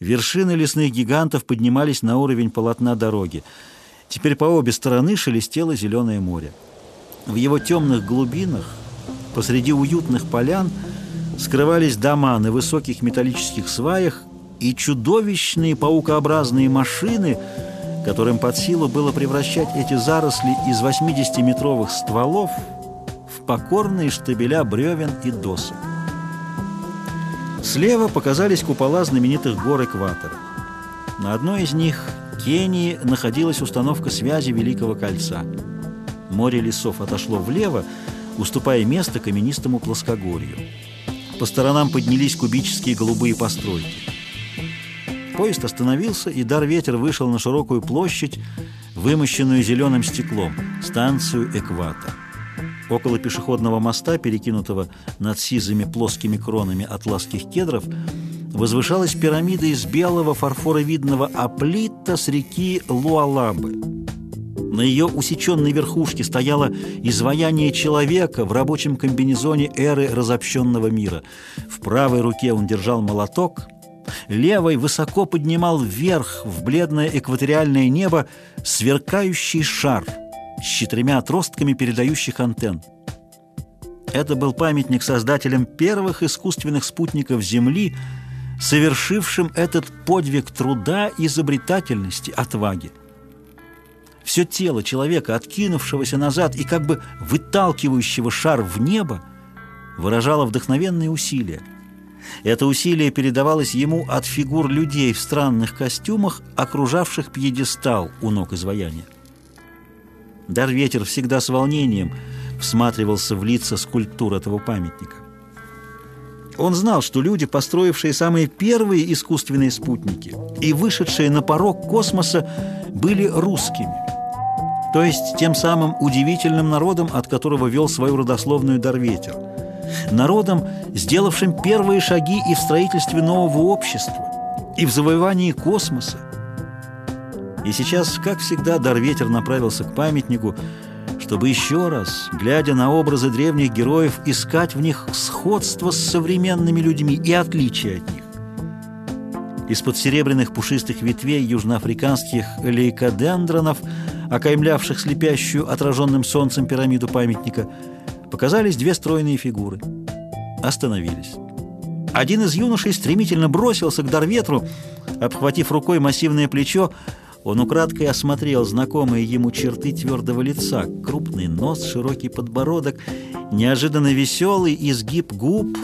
Вершины лесных гигантов поднимались на уровень полотна дороги. Теперь по обе стороны шелестело зеленое море. В его темных глубинах, посреди уютных полян, скрывались дома на высоких металлических сваях и чудовищные паукообразные машины, которым под силу было превращать эти заросли из 80-метровых стволов в покорные штабеля бревен и досок. Слева показались купола знаменитых гор Экватора. На одной из них, Кении, находилась установка связи Великого Кольца. Море лесов отошло влево, уступая место каменистому плоскогорью. По сторонам поднялись кубические голубые постройки. Поезд остановился, и дар-ветер вышел на широкую площадь, вымощенную зеленым стеклом, станцию Экватор. Около пешеходного моста, перекинутого над сизыми плоскими кронами атласских кедров, возвышалась пирамида из белого фарфоровидного аплита с реки Луалабы. На ее усеченной верхушке стояло изваяние человека в рабочем комбинезоне эры разобщенного мира. В правой руке он держал молоток, левой высоко поднимал вверх в бледное экваториальное небо сверкающий шар – с четырьмя отростками передающих антенн. Это был памятник создателям первых искусственных спутников Земли, совершившим этот подвиг труда, изобретательности, отваги. Все тело человека, откинувшегося назад и как бы выталкивающего шар в небо, выражало вдохновенные усилия. Это усилие передавалось ему от фигур людей в странных костюмах, окружавших пьедестал у ног изваяния. Дар-ветер всегда с волнением всматривался в лица скульптур этого памятника. Он знал, что люди, построившие самые первые искусственные спутники и вышедшие на порог космоса, были русскими, то есть тем самым удивительным народом, от которого вел свою родословную Дарветер, народом, сделавшим первые шаги и в строительстве нового общества, и в завоевании космоса, и сейчас, как всегда, Дарветер направился к памятнику, чтобы еще раз, глядя на образы древних героев, искать в них сходство с современными людьми и отличие от них. Из-под серебряных пушистых ветвей южноафриканских лейкодендронов, окаймлявших слепящую отраженным солнцем пирамиду памятника, показались две стройные фигуры. Остановились. Один из юношей стремительно бросился к Дарветру, обхватив рукой массивное плечо, он украдкой осмотрел знакомые ему черты твердого лица, крупный нос, широкий подбородок, неожиданно веселый изгиб губ,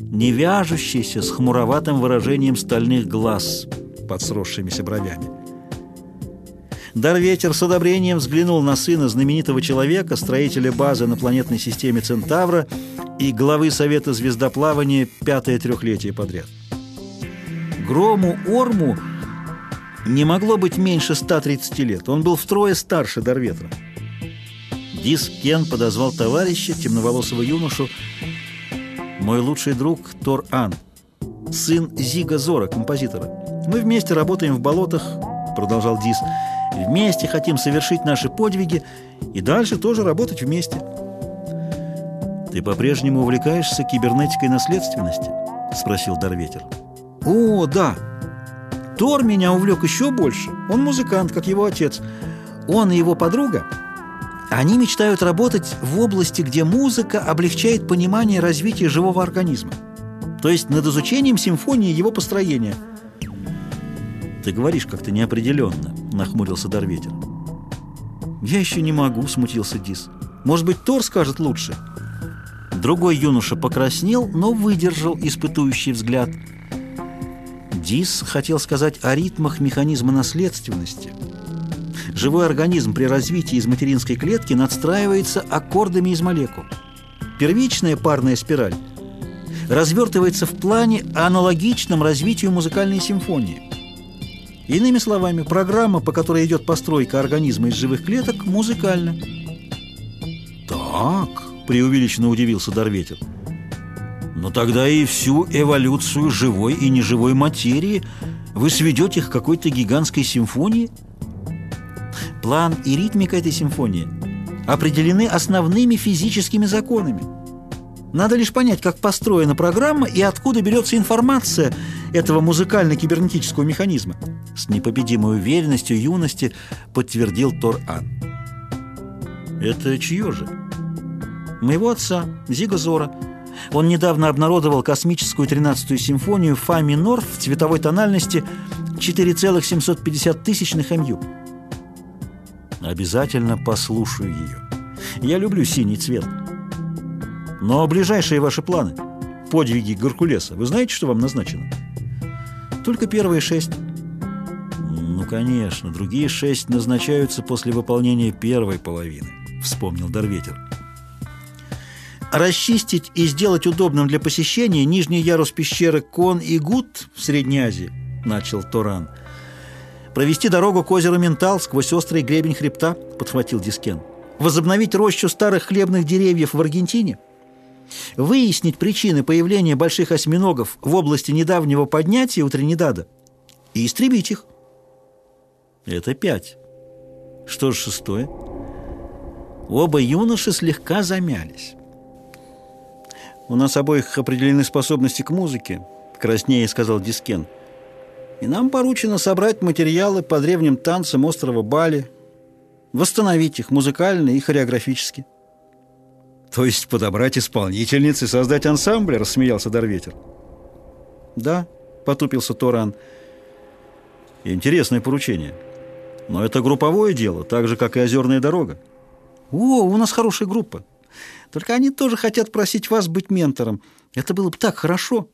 не вяжущийся с хмуроватым выражением стальных глаз под сросшимися бровями. Дарветер с одобрением взглянул на сына знаменитого человека, строителя базы на планетной системе Центавра и главы Совета звездоплавания пятое трехлетие подряд. Грому Орму не могло быть меньше 130 лет. Он был втрое старше Дарветра. Дис Кен подозвал товарища, темноволосого юношу, мой лучший друг Тор Ан, сын Зига Зора, композитора. Мы вместе работаем в болотах, продолжал Дис, вместе хотим совершить наши подвиги и дальше тоже работать вместе. Ты по-прежнему увлекаешься кибернетикой наследственности? Спросил Дарветер. О, да! Тор меня увлек еще больше. Он музыкант, как его отец. Он и его подруга, они мечтают работать в области, где музыка облегчает понимание развития живого организма. То есть над изучением симфонии и его построения. «Ты говоришь как-то неопределенно», — нахмурился Дарветер. «Я еще не могу», — смутился Дис. «Может быть, Тор скажет лучше?» Другой юноша покраснел, но выдержал испытующий взгляд — Дис хотел сказать о ритмах механизма наследственности. Живой организм при развитии из материнской клетки надстраивается аккордами из молекул. Первичная парная спираль развертывается в плане, аналогичном развитию музыкальной симфонии. Иными словами, программа, по которой идет постройка организма из живых клеток, музыкальна. «Так», — преувеличенно удивился Дарветер, — но тогда и всю эволюцию живой и неживой материи вы сведете к какой-то гигантской симфонии? План и ритмика этой симфонии определены основными физическими законами. Надо лишь понять, как построена программа и откуда берется информация этого музыкально-кибернетического механизма. С непобедимой уверенностью юности подтвердил Тор-Ан. Это чье же? Моего отца, Зига Зора. Он недавно обнародовал космическую 13-ю симфонию фа минор в цветовой тональности 4,750 тысячных МЮ. Обязательно послушаю ее. Я люблю синий цвет. Но ближайшие ваши планы, подвиги Геркулеса, вы знаете, что вам назначено? Только первые шесть. Ну, конечно, другие шесть назначаются после выполнения первой половины, вспомнил Дарветер. Расчистить и сделать удобным для посещения нижний ярус пещеры Кон и Гут в Средней Азии, начал Торан. Провести дорогу к озеру Ментал сквозь острый гребень хребта, подхватил Дискен. Возобновить рощу старых хлебных деревьев в Аргентине – выяснить причины появления больших осьминогов в области недавнего поднятия у Тринидада и истребить их. Это пять. Что же шестое? Оба юноши слегка замялись. «У нас обоих определены способности к музыке», — краснее сказал Дискен. «И нам поручено собрать материалы по древним танцам острова Бали, восстановить их музыкально и хореографически». «То есть подобрать исполнительниц и создать ансамбль?» – рассмеялся Дарветер. «Да», – потупился Торан. «Интересное поручение. Но это групповое дело, так же, как и озерная дорога». «О, у нас хорошая группа. Только они тоже хотят просить вас быть ментором. Это было бы так хорошо».